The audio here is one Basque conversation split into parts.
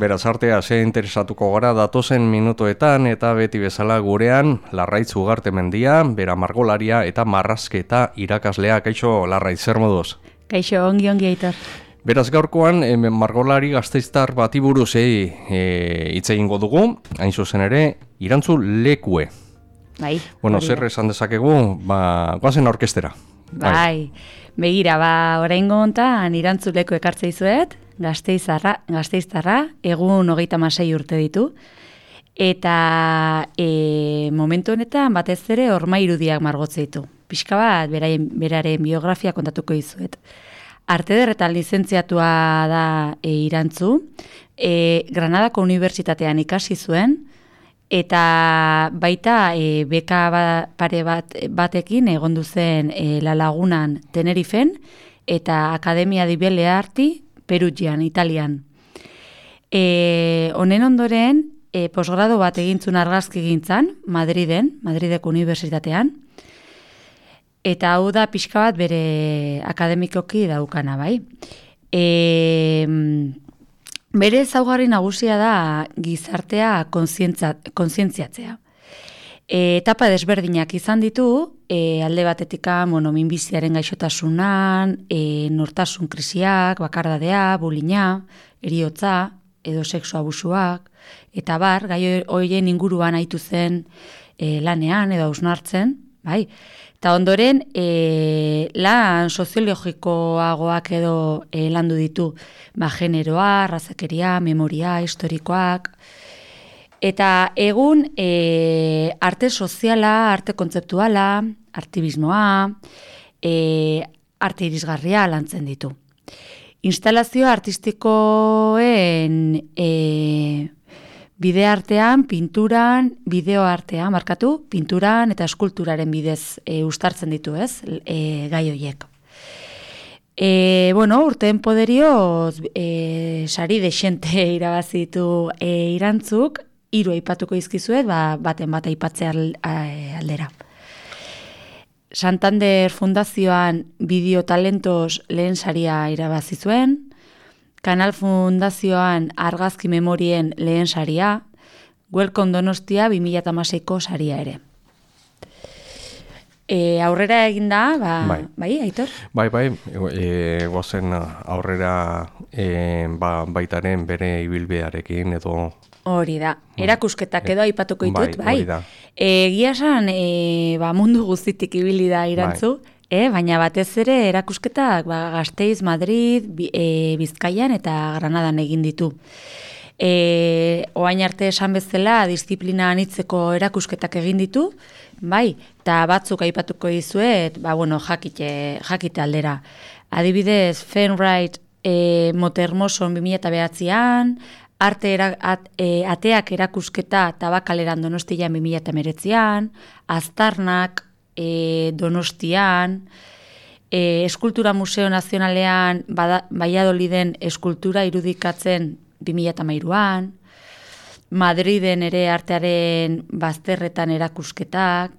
Beraz artea ze interesatuko gara datozen minutoetan eta beti bezala gurean Larraitz ugarte mendia, bera margolaria eta marrazketa irakaslea. Kaixo Larraitz, zer moduz? Kaixo, ongi ongi aitor. Beraz gaurkoan e, margolari gazteiztar bati buruz e, hitz egingo dugu, hain zuzen ere, irantzu lekue. Bai. Bueno, zer esan dezakegu, ba, guazen orkestera. Bai. bai. Begira, ba, oraingo hontan irantzuleko ekartze izuet, gazteizarra, gazteiztarra, egun hogeita masei urte ditu, eta e, momentu honetan batez ere orma irudiak margotze ditu. Pixka bat, beraren, beraren biografia kontatuko izuet. Arte derretan lizentziatua da e, irantzu, e, Granadako Unibertsitatean ikasi zuen, eta baita e, beka ba, pare bat, batekin egondu zen e, La Lagunan Tenerifen eta Akademia di Belle Arti Perugian, Italian. E, honen ondoren, e, posgrado bat egintzun argazki gintzan, Madriden, Madrideko Unibertsitatean, eta hau da pixka bat bere akademikoki daukana, bai. E, Bere ezaugarri nagusia da gizartea kontzientziatzea. E, etapa desberdinak izan ditu, e, alde batetika bueno, minbiziaren gaixotasunan, e, nortasun krisiak, bakardadea, bulina, eriotza, edo sexu abusuak, eta bar, gai horien inguruan haitu zen e, lanean edo ausnartzen, bai? Eta ondoren, e, lan soziologikoagoak edo e, landu ditu ba, generoa, razakeria, memoria, historikoak. Eta egun e, arte soziala, arte kontzeptuala, artibismoa, e, arte irisgarria lantzen ditu. Instalazio artistikoen... E, bide artean, pinturan, bideo artean, markatu, pinturan eta eskulturaren bidez e, ustartzen ditu, ez, e, gai horiek. E, bueno, urten poderioz, e, sari desente irabazitu e, irantzuk, hiru aipatuko izkizuet, ba, baten bat aipatzea aldera. Santander Fundazioan bideo talentos lehen saria irabazizuen, Kanal Fundazioan argazki memorien lehen saria, Welcome Donostia 2008ko saria ere. E, aurrera egin da, ba, bai. bai, Aitor? Bai, bai, e, gozen aurrera e, ba, baitaren bere ibilbearekin edo... Hori da, bai. erakusketak edo aipatuko ditut, bai. bai. E, Gia san, e, ba, mundu guztitik ibili da irantzu, bai. E, baina batez ere erakusketak ba, Gasteiz, Madrid, e, Bizkaian eta Granadan egin ditu. E, oain arte esan bezala disiplina anitzeko erakusketak egin ditu, bai, eta batzuk aipatuko dizuet, ba, bueno, jakite, jakite aldera. Adibidez, Fenright e, Motermoson 2008an, arte era, e, ateak erakusketa tabakaleran donostian 2008an, Aztarnak, e, Donostian, e, Eskultura Museo Nazionalean Baiadoliden eskultura irudikatzen 2008an, Madriden ere artearen bazterretan erakusketak,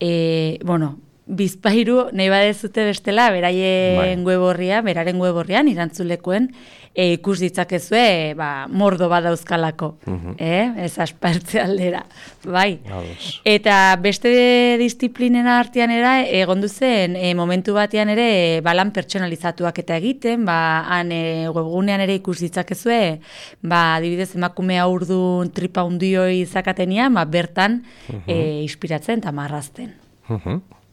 e, bueno, bizpairu nahi badezute bestela, beraien bai. web beraren web horrian, irantzulekoen, e, ikus ditzakezue, ba, mordo badauzkalako, mm eh? ez aspartze aldera, bai. Eta beste disiplinen artean era, egon duzen, e, momentu batean ere, balan pertsonalizatuak eta egiten, ba, han e, webgunean ere ikus ditzakezue, ba, dibidez, emakumea urdun tripa undioi izakatenian, ba, bertan mm -hmm. inspiratzen eta marrazten. Mm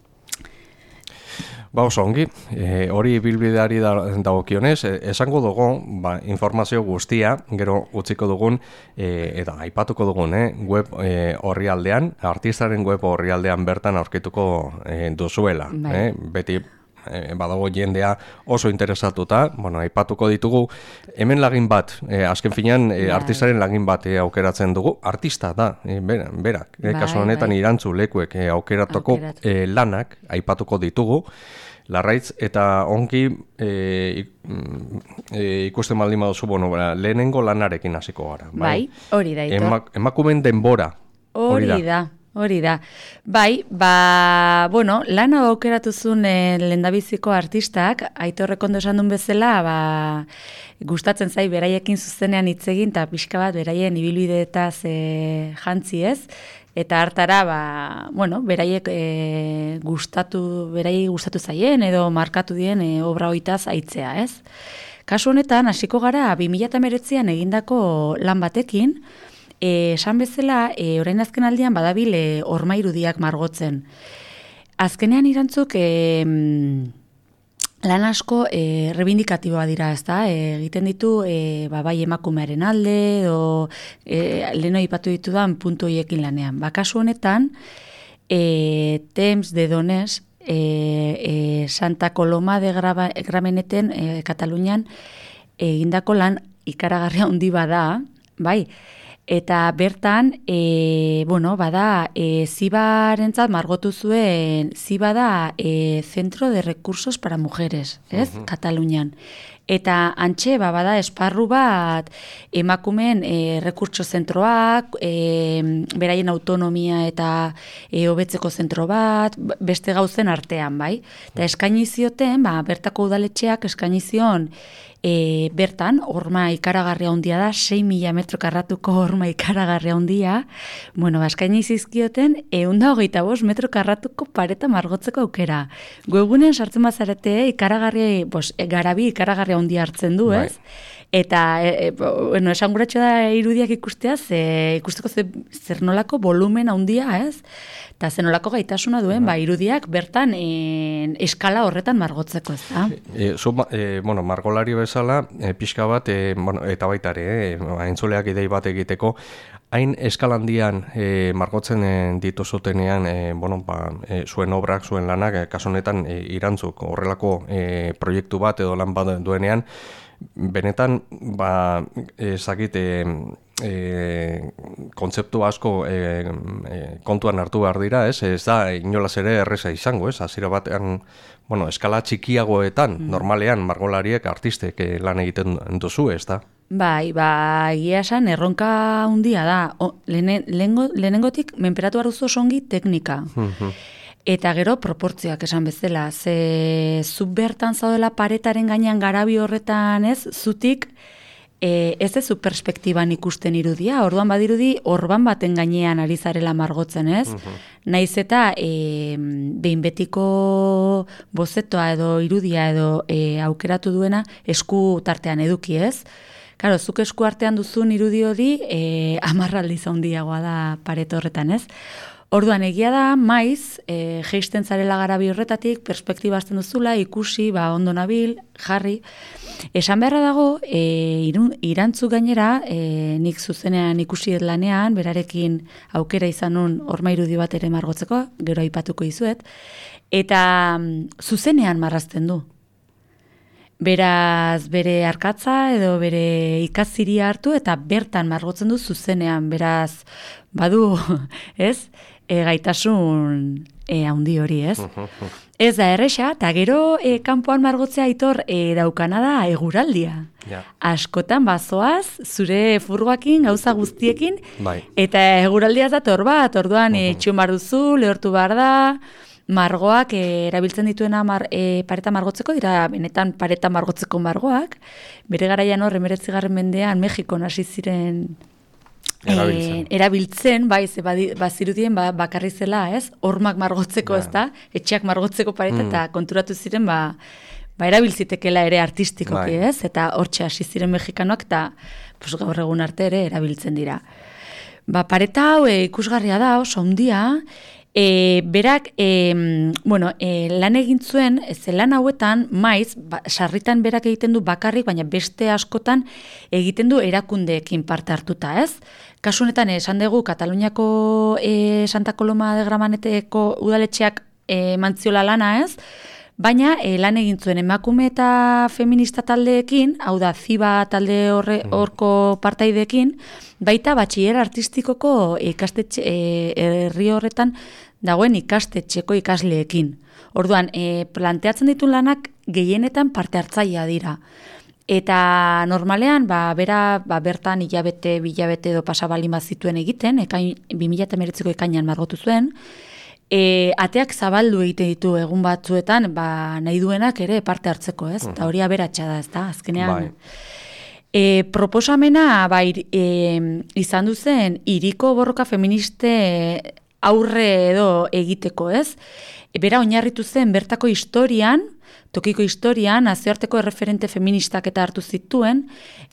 Ba oso ongi, e, hori bilbideari dagokionez, e, esango dugu, ba, informazio guztia, gero utziko dugun, e, eta aipatuko dugun, eh, web e, horri aldean, artistaren web horri aldean bertan aurkituko e, duzuela. Bai. Eh, beti e, badago jendea oso interesatuta, bueno, aipatuko ditugu, hemen lagin bat, e, azken finean, e, artistaren lagin bat e, aukeratzen dugu, artista da, e, berak, e, kasu bai, honetan bai. irantzu lekuek e, aukeratuko e, lanak, aipatuko ditugu, Larraitz, eta onki e, e, ikusten baldin baduzu, bueno, lehenengo lanarekin hasiko gara. Bai, bai hori da, Emak, emakumen denbora. Hori da. Hori da. Bai, ba, bueno, lana aukeratu zuen e, lendabiziko artistak, aitorrek ondo esan duen bezala, ba, gustatzen zai beraiekin zuzenean hitz egin eta pixka bat beraien ibilbideetaz e, jantzi ez. Eta hartara, ba, bueno, beraiek e, gustatu, beraiek gustatu zaien edo markatu dien e, obra hoitaz aitzea, ez? Kasu honetan, hasiko gara, 2008an egindako lan batekin, esan bezala, e, orain azken aldian badabil e, orma irudiak margotzen. Azkenean irantzuk e, lan asko e, rebindikatiboa dira, ez da? E, egiten ditu e, ba, bai emakumearen alde, edo e, leheno ipatu ditudan puntu hoiekin lanean. Bakasu honetan, e, Temps de Dones, e, e, Santa Coloma de Grameneten, e, Katalunian, egindako lan ikaragarria handi bada, bai, Eta bertan, e, bueno, bada, e, zibarentzat margotu zuen, ziba da e, Centro de Recursos para Mujeres, ez? Uh Katalunian. Eta antxe, ba, bada, esparru bat, emakumen e, rekurtso zentroak, e, beraien autonomia eta e, hobetzeko zentro bat, beste gauzen artean, bai? Eta eskainizioten, ba, bertako udaletxeak eskainizion, e, bertan, horma ikaragarria handia da, 6 mila metro karratuko horma ikaragarria handia, bueno, baskaini izizkioten, egun da hogeita bos metro karratuko pareta margotzeko aukera. Goegunen sartzen bazarete, ikaragarria, bos, e, garabi ikaragarria handia hartzen du, bai. ez? Eta, e, e, bueno, esan da irudiak ikustea, ze, ikusteko ze, zer nolako volumen handia, ez? Eta zen nolako gaitasuna duen, ba, irudiak bertan e, eskala horretan margotzeko, ez da? E, zu, e, bueno, margolari bezala, e, pixka bat, e, bueno, eta baitare, e, aintzuleak idei bat egiteko, hain eskalandian e, margotzen e, ditu zutenean, e, bueno, ba, e, zuen obrak, zuen lanak, e, kasonetan e, irantzuk horrelako e, proiektu bat edo lan bat duenean, benetan ba ezagite e, e, kontzeptu asko e, e, kontuan hartu behar dira, ez? Ez da inolaz ere erresa izango, ez? Hasiera batean, bueno, eskala txikiagoetan mm. normalean margolariek artistek lan egiten duzu, ez da? Bai, ba, egia esan erronka handia da. O, lehenengotik menperatu arruzo songi teknika. Mm Eta gero proportzioak esan bezala, ze zu bertan zaudela paretaren gainean garabi horretan ez, zutik e, ez ez zu perspektiban ikusten irudia, orduan badirudi orban baten gainean ari zarela margotzen ez, uh naiz eta e, behin betiko bozetoa edo irudia edo e, aukeratu duena esku tartean eduki ez, Karo, zuk esku artean duzun irudi hori e, amarraldi zaundiagoa da pareto horretan ez, Orduan egia da, maiz, e, geisten zarela garabi horretatik, perspektiba azten duzula, ikusi, ba, ondo nabil, jarri. Esan beharra dago, e, irun, irantzu gainera, e, nik zuzenean ikusi lanean, berarekin aukera izanun orma irudi bat ere margotzeko, gero aipatuko izuet, eta mm, zuzenean marrazten du. Beraz, bere arkatza edo bere ikaziria hartu eta bertan margotzen du zuzenean, beraz, badu, ez? E, gaitasun e, handi hori, ez? ez da erresa, eta gero e, kanpoan margotzea aitor e, daukana da eguraldia. Askotan bazoaz, zure furgoakin, gauza guztiekin, bai. eta eguraldia da bat, orduan uh -huh. duzu, lehortu behar da, margoak e, erabiltzen dituena mar, e, pareta margotzeko, dira benetan pareta margotzeko margoak, bere garaian hor, emeretzigarren mendean, Mexikon hasi ziren erabiltzen, e, erabiltzen bai, ze bazirudien ba, bakarri zela, ez? Hormak margotzeko, ez da? Etxeak margotzeko pareta, mm. eta konturatu ziren, ba, ba erabiltzitekela ere artistikoki, bai. ez? Eta hortxe hasi ziren mexikanoak, eta pues, gaur egun arte ere erabiltzen dira. Ba, pareta hau e, ikusgarria da, oso ondia, E, berak, e, bueno, e, lan egin zuen, ze lan hauetan, maiz, ba, sarritan berak egiten du bakarrik, baina beste askotan egiten du erakundeekin parte hartuta, ez? Kasu honetan, esan dugu, Kataluniako e, Santa Coloma de Gramaneteko udaletxeak e, mantziola lana, ez? Baina e, lan egin zuen emakume eta feminista taldeekin, hau da, ziba talde horre, mm. horko partaideekin, baita batxier artistikoko ikastetxe, e, herri horretan dagoen ikastetxeko ikasleekin. Orduan, e, planteatzen ditu lanak gehienetan parte hartzailea dira. eta normalean, ba, bera, ba, bertan hilabete, bilabete edo pasabalin bat zituen egiten, ekain, 2008ko ekainan margotu zuen, e, ateak zabaldu egite ditu egun batzuetan, ba, nahi duenak ere parte hartzeko, ez? Eta hori aberatsa da, ez da, azkenean... Bai. E, proposamena ba, ir, e, izan duzen iriko borroka feministe aurre edo egiteko, ez? E, bera oinarritu zen bertako historian, tokiko historian, nazioarteko erreferente feministak eta hartu zituen,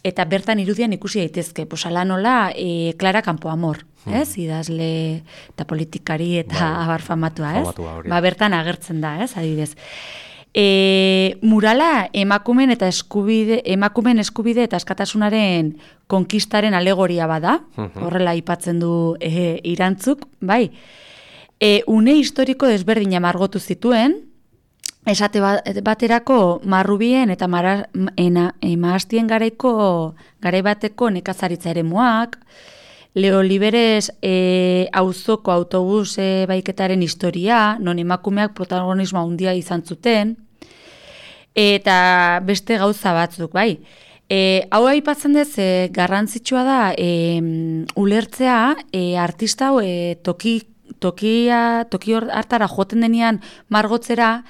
eta bertan irudian ikusi daitezke, pues ala nola, e, Clara Campo Amor, Hmm. ez? Idazle eta politikari eta Bai. abar famatua, ez? Famatua. Ba, bertan agertzen da, ez? Adibidez. E, murala emakumen eta eskubide, emakumen eskubide eta askatasunaren konkistaren alegoria bada, Mhm. horrela aipatzen du e, irantzuk, bai. E, une historiko desberdina margotu zituen, esate ba- baterako marrubien eta mara, ena, e, maastien garaiko garai bateko nekazaritza eremuak, Leo Liberes e, auzoko autobus e, baiketaren historia, non emakumeak protagonismo handia izan zuten, eta beste gauza batzuk, bai. E, hau aipatzen dez, e, garrantzitsua da e, ulertzea e, artista hau e, toki, tokia, toki hartara joten denean margotzera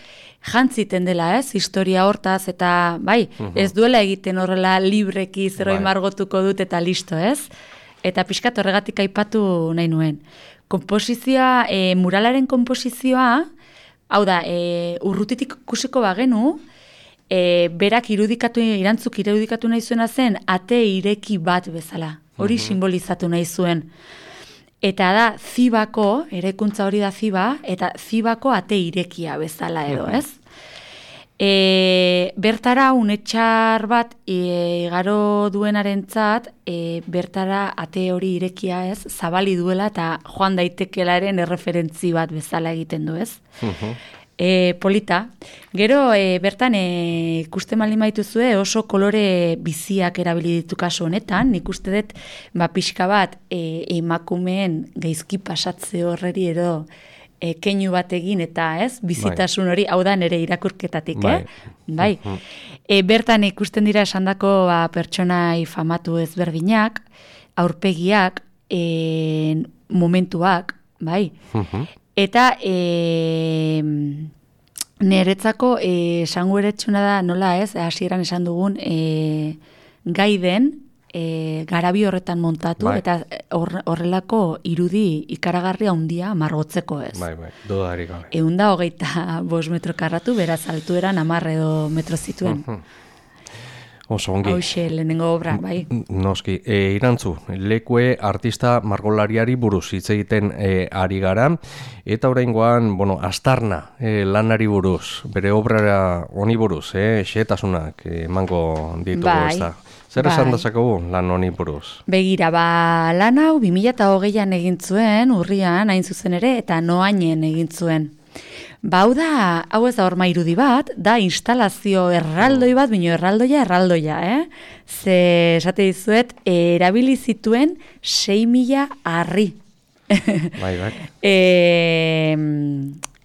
jantziten dela, ez? Historia hortaz eta bai, ez duela egiten horrela libreki zeroi Bai. margotuko dut eta listo, ez? Eta pixkat horregatik aipatu nahi nuen. Komposizioa, e, muralaren komposizioa, hau da, e, urrutitik ikusiko bagenu, e, berak irudikatu, irantzuk irudikatu nahi zuena zen, ate ireki bat bezala. Hori simbolizatu nahi zuen. Eta da, zibako, erekuntza hori da ziba, eta zibako ate irekia bezala edo, ez? E, bertara unetxar bat e, igaro duenarentzat e, bertara ate hori irekia ez zabali duela eta joan daitekelaren erreferentzi bat bezala egiten du ez. E, polita. Gero e, bertan e, ikusten baldin baituzue oso kolore biziak erabili ditu kasu honetan, nik uste dut ba, pixka bat e, emakumeen gaizki pasatze horreri edo e, keinu bat egin eta ez, bizitasun hori, hau da nere irakurketatik, Bai. eh? Bai. E, bertan ikusten dira esandako ba, pertsonai famatu ezberdinak, aurpegiak, e, momentuak, bai. Eta e, niretzako e, esango eretxuna da nola ez, hasieran esan dugun e, gai den e, garabi horretan montatu Bai. eta hor- horrelako irudi ikaragarria handia margotzeko ez. Bai, bai, dudarik gabe. Egun da hogeita bost metro karratu, beraz altueran amar edo metro zituen. Oso ongi. Hauxe lehenengo obra, bai. Noski, e, irantzu, lekue artista margolariari buruz hitz egiten e, ari gara, eta oraingoan, bueno, astarna e, lanari buruz, bere obrara honi buruz, e, xetasunak e, emango ditugu, Bai, ez da. Zer esan bai. dezakegu lan honi buruz? Begira, ba, lan hau 2008an egin zuen, urrian, hain zuzen ere, eta noainen egin zuen. Ba, hau da, hau ez da horma irudi bat, da instalazio erraldoi bat, bino erraldoia, erraldoia, eh? Ze, esate dizuet, erabili zituen 6.000 harri. Bai, bai. e,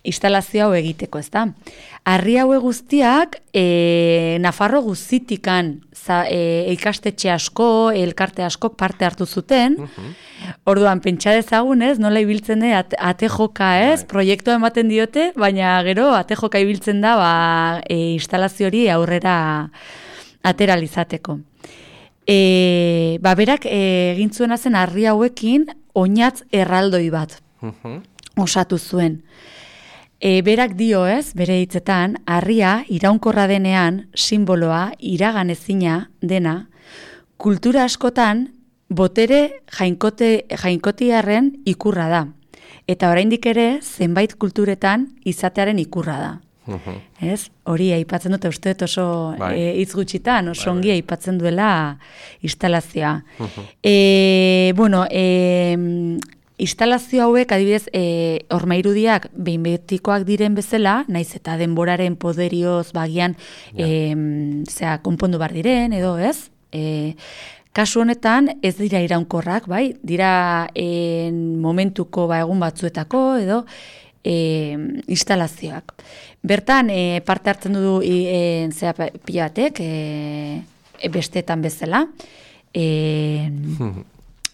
instalazio hau egiteko, ez da? Harri haue guztiak, e, Nafarro guztitikan za, e, ikastetxe asko, elkarte askok parte hartu zuten, Orduan, pentsa dezagun, ez, nola ibiltzen da ate, ate joka, ez, proiektua ematen diote, baina gero ate joka ibiltzen da, ba, e, instalazio hori aurrera ateralizateko. E, ba, berak e, egin zuena zen harri hauekin oinatz erraldoi bat Mhm. osatu zuen. E, berak dio ez, bere hitzetan, harria iraunkorra denean, simboloa, iraganezina dena, kultura askotan, botere jainkote, jainkotiarren ikurra da. Eta oraindik ere, zenbait kulturetan izatearen ikurra da. Mhm. Ez? Hori aipatzen dute uste dut oso Bai. e, hitz gutxitan, oso Bai, ongi aipatzen duela instalazioa. e, bueno, e, instalazio hauek adibidez e, horma irudiak behin betikoak diren bezala, naiz eta denboraren poderioz bagian e, zera, konpondu bar diren, edo ez? E, kasu honetan ez dira iraunkorrak, bai? Dira en, momentuko ba, egun batzuetako, edo e, instalazioak. Bertan, e, parte hartzen du e, zera, pa- pila batek, e, e, besteetan bezala, e,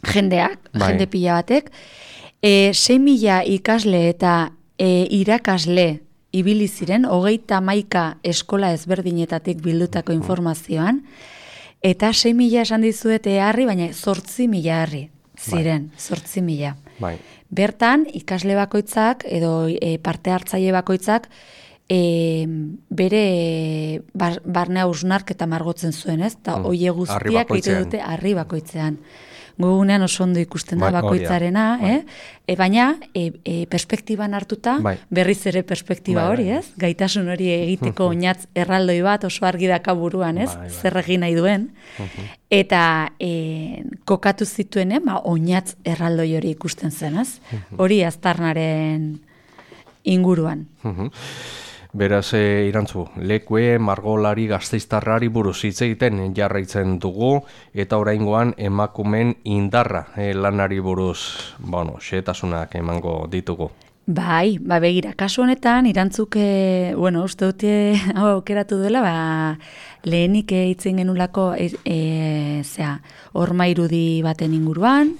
jendeak, Bai. jende pila batek, e, 6 mila ikasle eta e, irakasle ibili ziren, hogeita maika eskola ezberdinetatik bildutako informazioan, eta 6 mila esan dizuete harri, baina zortzi mila harri ziren, zortzi mila. Bai. Bertan, ikasle bakoitzak edo e, parte hartzaile bakoitzak e, bere bar, barnea usnarketa margotzen zuen, ez? Eta Mm. Harri guztiak egiten dute harri bakoitzean. Gogunean oso ondo ikusten da Bai, da. bakoitzarena, Bai. eh? E, baina e, e, perspektiban hartuta, Bai. berriz ere perspektiba Bai, hori, bai. ez? Gaitasun hori egiteko oinatz erraldoi bat oso argi daka buruan, ez? Bai, bai. Zer egin nahi duen. Eta e, kokatu zituen, eh, ba, oinatz erraldoi hori ikusten zen, ez? Hori aztarnaren inguruan. Beraz, e, irantzu, lekue margolari gazteiztarrari buruz hitz egiten jarraitzen dugu, eta oraingoan emakumen indarra e, lanari buruz, bueno, xetasunak emango ditugu. Bai, ba begira, kasu honetan irantzuk, e, bueno, uste dute hau aukeratu dela, ba, lehenik eh, hitzen genulako e, e, zea, horma irudi baten inguruan,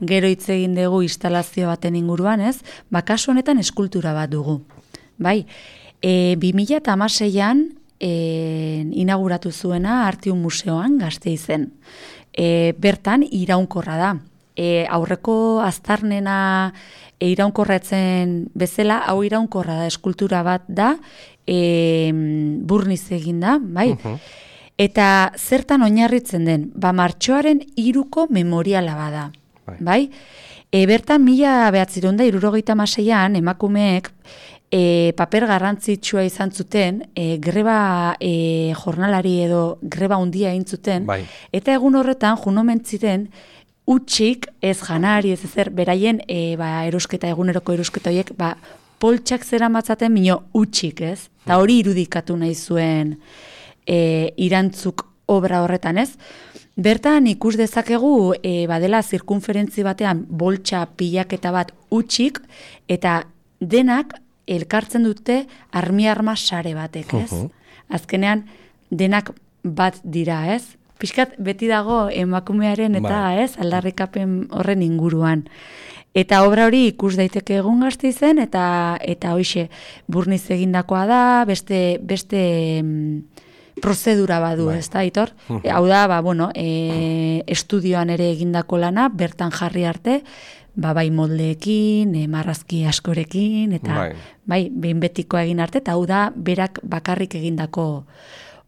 gero hitz egin dugu instalazio baten inguruan, ez? Ba, kasu honetan eskultura bat dugu. Bai, e, 2006an e, inauguratu zuena Artium Museoan gazte izen. E, bertan iraunkorra da. E, aurreko aztarnena e, iraunkorretzen bezala, hau iraunkorra da, eskultura bat da, e, burniz eginda, bai? Eta zertan oinarritzen den, ba martxoaren iruko memoriala bada, Bai. bai? E, bertan mila behatzirun da, irurogeita maseian, emakumeek e, paper garrantzitsua izan zuten, e, greba e, jornalari edo greba hundia egin zuten, Bai. eta egun horretan junomen ziren, utxik ez janari ez ezer, beraien e, ba, erosketa, eguneroko erosketa horiek, ba, poltsak zera matzaten mino utxik ez, eta hori irudikatu nahi zuen e, irantzuk obra horretan ez. Bertan ikus dezakegu e, badela zirkunferentzi batean boltsa pilaketa bat utxik eta denak elkartzen dute armi-arma sare batek, ez? Uhu. Azkenean denak bat dira, ez? Piskat beti dago emakumearen eta, Bai. ez, aldarrikapen horren inguruan. Eta obra hori ikus daiteke egun gazte izen, eta eta hoixe burniz egindakoa da, beste, beste mm, prozedura badu, Bai. ez da, Aitor? E, hau da, ba, bueno, e, estudioan ere egindako lana, bertan jarri arte, ba, bai moldeekin, e, marrazki askorekin, eta Bai. bai, behin betikoa egin arte, eta hau da, berak bakarrik egindako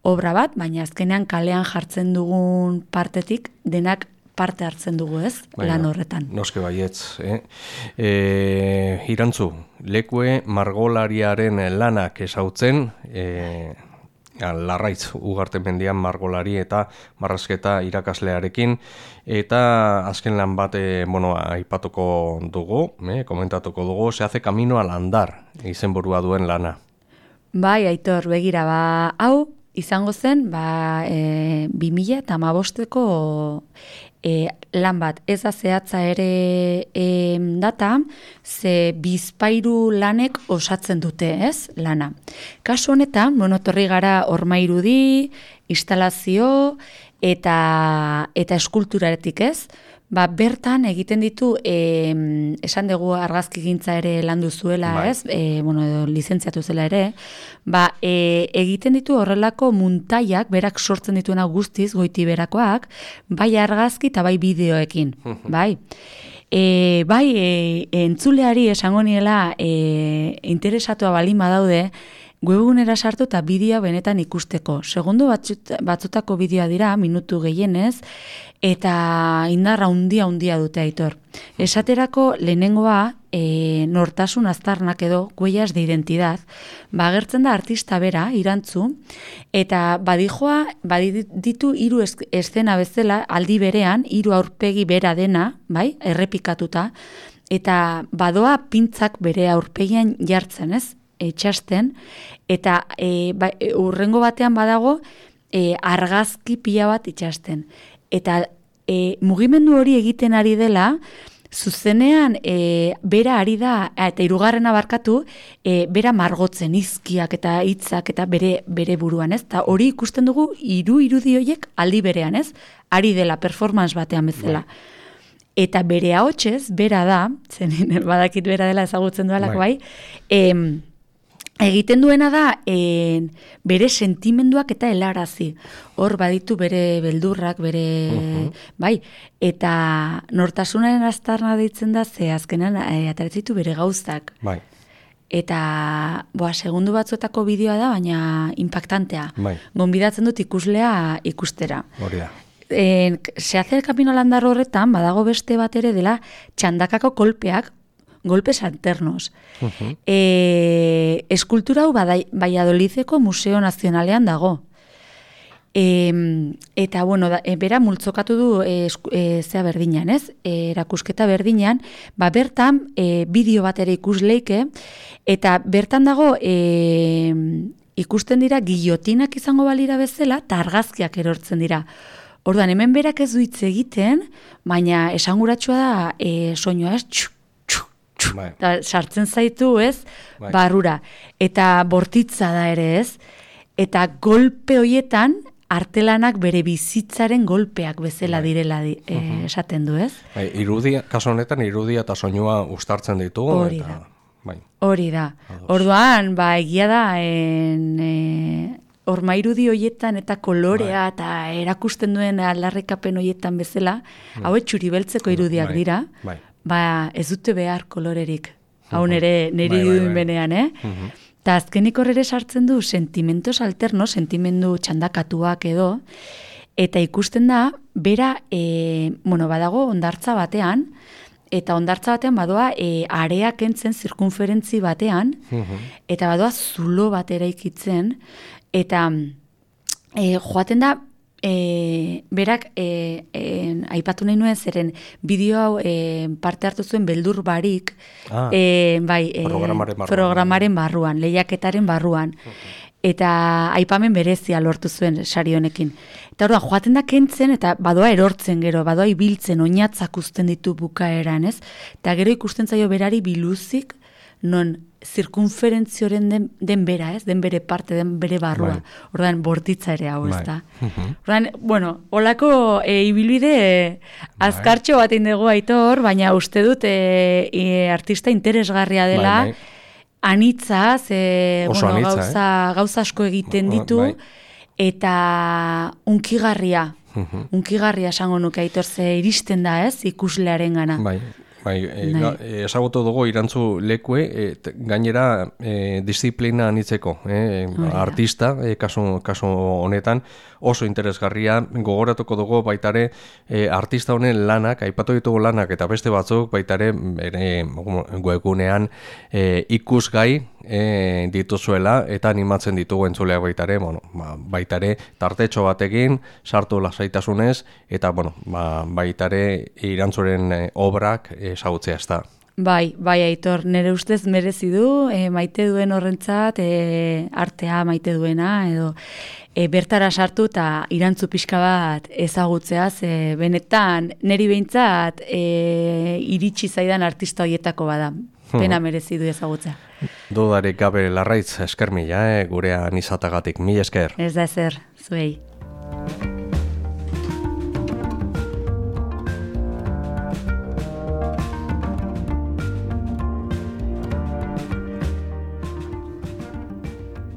obra bat, baina azkenean kalean jartzen dugun partetik, denak parte hartzen dugu, ez? Baina, lan horretan. Noske baietz, eh? E, irantzu, lekue margolariaren lanak esautzen, e, larraitz ugarte mendian margolari eta marrazketa irakaslearekin, eta azken lan bat, e, bueno, aipatuko dugu, eh, komentatuko dugu, se hace camino al andar, izenburua duen lana. Bai, aitor, begira, ba, hau izango zen, ba, e, 2000 eta e, lan bat. Ez da zehatza ere e, data, ze bizpairu lanek osatzen dute, ez, lana. Kasu honetan, bueno, torri gara orma irudi, instalazio eta, eta eskulturaretik, ez? Ba, bertan egiten ditu, e, esan dugu argazki gintza ere landu zuela, Bai. ez? E, bueno, lizentziatu zela ere, ba, e, egiten ditu horrelako muntaiak, berak sortzen dituena guztiz, goiti berakoak, bai argazki eta bai bideoekin, bai. E, bai, e, entzuleari esango niela e, interesatua balin badaude, webgunera sartu eta bideoa benetan ikusteko. Segundo batzut, batzutako bideoa dira, minutu gehienez, eta indarra handia handia dute aitor. Esaterako lehenengoa, e, nortasun aztarnak edo huellas de identidad, ba, agertzen da artista bera, irantzu, eta badijoa, baditu hiru es- eszena bezala, aldi berean, hiru aurpegi bera dena, bai, errepikatuta, eta badoa pintzak bere aurpegian jartzen, ez? Etxasten, eta e, ba, e, urrengo batean badago e, argazki pila bat itxasten. Eta e, mugimendu hori egiten ari dela, zuzenean e, bera ari da, eta irugarrena barkatu, e, bera margotzen izkiak eta hitzak eta bere bere buruan, ez? Ta hori ikusten dugu hiru irudi hoiek aldi berean, ez? Ari dela performance batean bezala. Bai. Eta bere ahotsez, bera da, zen badakit bera dela ezagutzen duelako bai, em, egiten duena da en, bere sentimenduak eta helarazi. Hor baditu bere beldurrak, bere, Mhm. bai, eta nortasunaren aztarna deitzen da, ze azkenan e, ataretzitu bere gauztak. Bai, Eta, boa, segundu batzuetako bideoa da, baina impactantea. bai, Gonbidatzen dut ikuslea ikustera. hori da. En, se hace el camino al andar horretan, badago beste bat ere dela txandakako kolpeak, golpes alternos. Mhm. E, eskultura hau Valladolideko Museo Nazionalean dago. E, eta, bueno, da, e, bera multzokatu du e, e, zea berdinean, ez? E, erakusketa berdinean, ba, bertan e, bideo bat ere ikus leike, eta bertan dago e, ikusten dira gillotinak izango balira bezala, eta argazkiak erortzen dira. Orduan, hemen berak ez du hitz egiten, baina esanguratsua da e, soinua, ez? Txu, txu, Bai. eta sartzen zaitu, ez? Bai. Barrura. Eta bortitza da ere, ez? Eta golpe hoietan, artelanak bere bizitzaren golpeak bezala direla di, eh, esaten du, ez? Bai, irudia, kaso honetan irudia eta soinua uztartzen ditugu. Hori eta, da. Bai, Hori da. Ados. Orduan, ba, egia da, en, e, ormairudi hoietan eta kolorea eta erakusten duen aldarrekapen hoietan bezala, hau txuri beltzeko irudiak Bai, dira, bai. Ba, ez dute behar kolorerik. Hau nere, niri Bai, bai, bai. benean, eh? Mhm. Eta azkenik horrere sartzen du sentimentos alterno, sentimendu txandakatuak edo, eta ikusten da, bera, e, bueno, badago ondartza batean, eta ondartza batean badoa e, areak entzen zirkunferentzi batean, eta badoa zulo bat eraikitzen, eta e, joaten da, e, berak e, e, aipatu nahi nuen zeren bideo hau e, parte hartu zuen beldur barik, Ah. e, bai, e, Programaren barruan. programaren barruan, lehiaketaren barruan. Eta aipamen berezia lortu zuen sari honekin. Eta orduan, joaten da kentzen eta badoa erortzen gero, badoa ibiltzen, oinatzak uzten ditu bukaeran, ez? Eta gero ikusten zaio berari biluzik, non zirkunferentzioren den, den bera, ez? Den bere parte, den bere barrua. Bai. Orduan, bortitza ere hau, ez Bai. da? Mhm. Orduan, bueno, olako e, ibilbide e, Bai. azkartxo bat indego aitor, baina uste dut e, e, artista interesgarria dela, Bai, bai. anitza, ze, Oso bueno, anitza, gauza, gauza asko egiten Bai. ditu, eta unkigarria, Mhm. unkigarria esango nuke aitor, ze iristen da ez, ikuslearen gana. Bai, bai, e, ezagutu dugu irantzu lekue, e, gainera e, disiplina anitzeko, e, artista, e, kasu, kasu honetan, oso interesgarria, gogoratuko dugu baitare e, artista honen lanak, aipatu ditugu lanak eta beste batzuk baitare bere webgunean e, ikusgai e, dituzuela eta animatzen ditugu entzuleak baitare, bueno, ba, baitare tartetxo batekin, sartu lasaitasunez, eta bueno, ba, baitare irantzuren obrak ezagutzea ez da. Bai, bai aitor, nire ustez merezi du, e, maite duen horrentzat, e, artea maite duena, edo e, bertara sartu eta irantzu pixka bat ezagutzea, ze benetan niri behintzat e, iritsi zaidan artista hoietako bada. Pena merezi du ezagutzea. Dudarik gabe larraitz esker mila, eh, gurean izatagatik, mila esker. Ez da ezer, zuei.